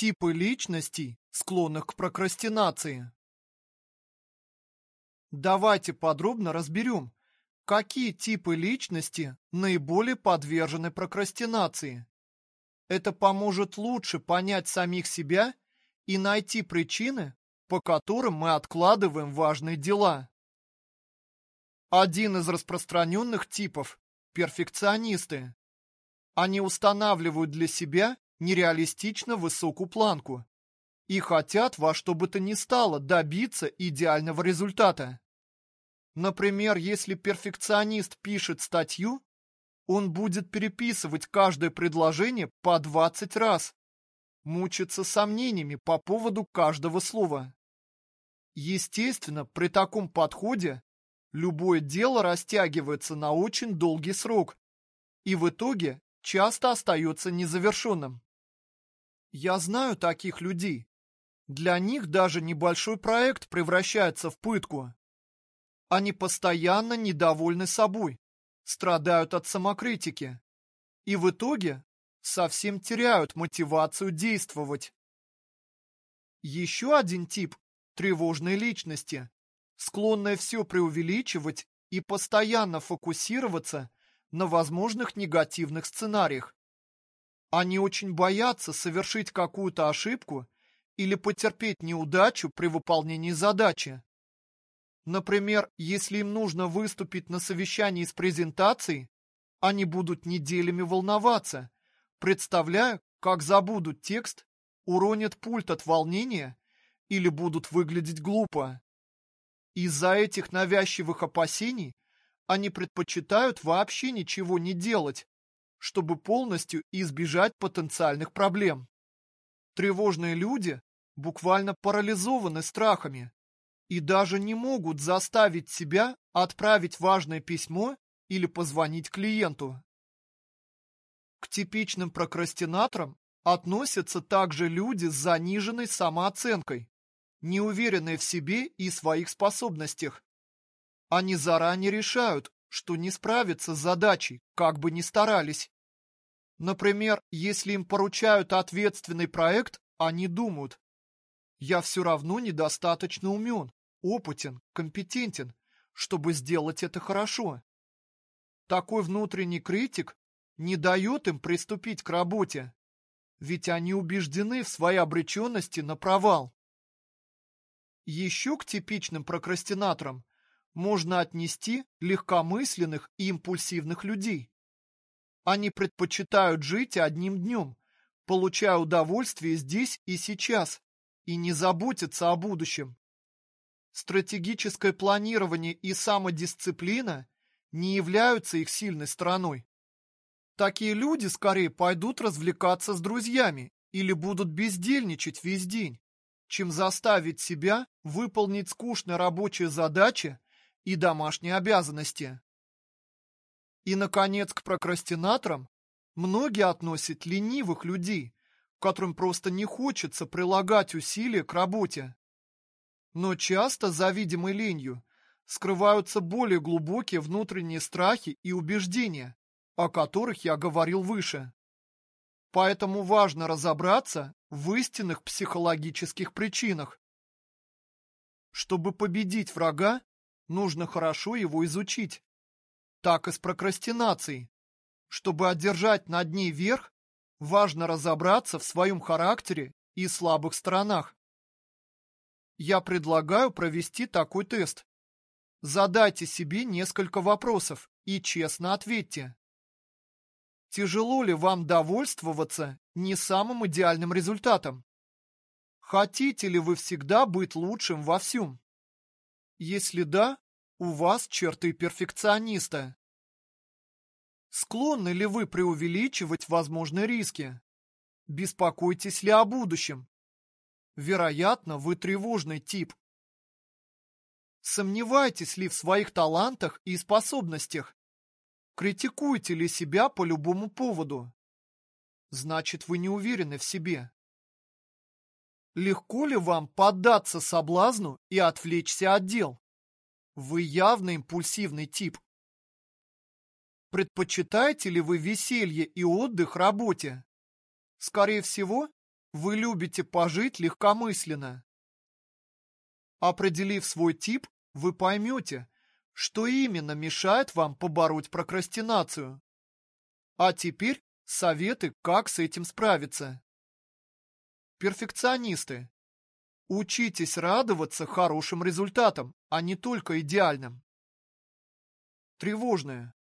Типы личностей, склонных к прокрастинации. Давайте подробно разберем, какие типы личности наиболее подвержены прокрастинации. Это поможет лучше понять самих себя и найти причины, по которым мы откладываем важные дела. Один из распространенных типов – перфекционисты. Они устанавливают для себя нереалистично высокую планку и хотят во что бы то ни стало добиться идеального результата. Например, если перфекционист пишет статью, он будет переписывать каждое предложение по 20 раз, мучиться сомнениями по поводу каждого слова. Естественно, при таком подходе любое дело растягивается на очень долгий срок и в итоге часто остается незавершенным. Я знаю таких людей. Для них даже небольшой проект превращается в пытку. Они постоянно недовольны собой, страдают от самокритики и в итоге совсем теряют мотивацию действовать. Еще один тип – тревожной личности, склонная все преувеличивать и постоянно фокусироваться на возможных негативных сценариях. Они очень боятся совершить какую-то ошибку или потерпеть неудачу при выполнении задачи. Например, если им нужно выступить на совещании с презентацией, они будут неделями волноваться, представляя, как забудут текст, уронят пульт от волнения или будут выглядеть глупо. Из-за этих навязчивых опасений они предпочитают вообще ничего не делать, чтобы полностью избежать потенциальных проблем. Тревожные люди буквально парализованы страхами и даже не могут заставить себя отправить важное письмо или позвонить клиенту. К типичным прокрастинаторам относятся также люди с заниженной самооценкой, неуверенные в себе и своих способностях. Они заранее решают, что не справятся с задачей, как бы ни старались. Например, если им поручают ответственный проект, они думают, я все равно недостаточно умен, опытен, компетентен, чтобы сделать это хорошо. Такой внутренний критик не дает им приступить к работе, ведь они убеждены в своей обреченности на провал. Еще к типичным прокрастинаторам можно отнести легкомысленных и импульсивных людей. Они предпочитают жить одним днем, получая удовольствие здесь и сейчас, и не заботиться о будущем. Стратегическое планирование и самодисциплина не являются их сильной стороной. Такие люди скорее пойдут развлекаться с друзьями или будут бездельничать весь день, чем заставить себя выполнить скучные рабочие задачи и домашние обязанности. И, наконец, к прокрастинаторам многие относят ленивых людей, которым просто не хочется прилагать усилия к работе. Но часто за видимой ленью скрываются более глубокие внутренние страхи и убеждения, о которых я говорил выше. Поэтому важно разобраться в истинных психологических причинах. Чтобы победить врага, нужно хорошо его изучить. Так и с прокрастинацией. Чтобы одержать над ней верх, важно разобраться в своем характере и слабых сторонах. Я предлагаю провести такой тест. Задайте себе несколько вопросов и честно ответьте. Тяжело ли вам довольствоваться не самым идеальным результатом? Хотите ли вы всегда быть лучшим во всем? Если да, у вас черты перфекциониста. Склонны ли вы преувеличивать возможные риски? Беспокойтесь ли о будущем? Вероятно, вы тревожный тип. Сомневаетесь ли в своих талантах и способностях? Критикуете ли себя по любому поводу? Значит, вы не уверены в себе. Легко ли вам поддаться соблазну и отвлечься от дел? Вы явно импульсивный тип. Предпочитаете ли вы веселье и отдых работе? Скорее всего, Вы любите пожить легкомысленно. Определив свой тип, вы поймете, что именно мешает вам побороть прокрастинацию. А теперь советы, как с этим справиться. Перфекционисты. Учитесь радоваться хорошим результатам, а не только идеальным. Тревожные.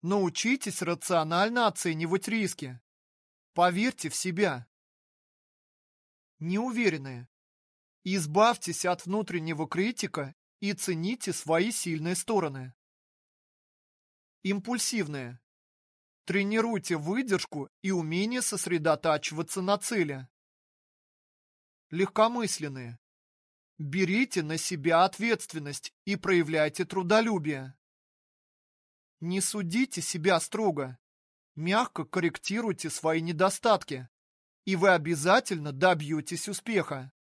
Научитесь рационально оценивать риски. Поверьте в себя. Неуверенные. Избавьтесь от внутреннего критика и цените свои сильные стороны. Импульсивные. Тренируйте выдержку и умение сосредотачиваться на цели. Легкомысленные. Берите на себя ответственность и проявляйте трудолюбие. Не судите себя строго. Мягко корректируйте свои недостатки, и вы обязательно добьетесь успеха.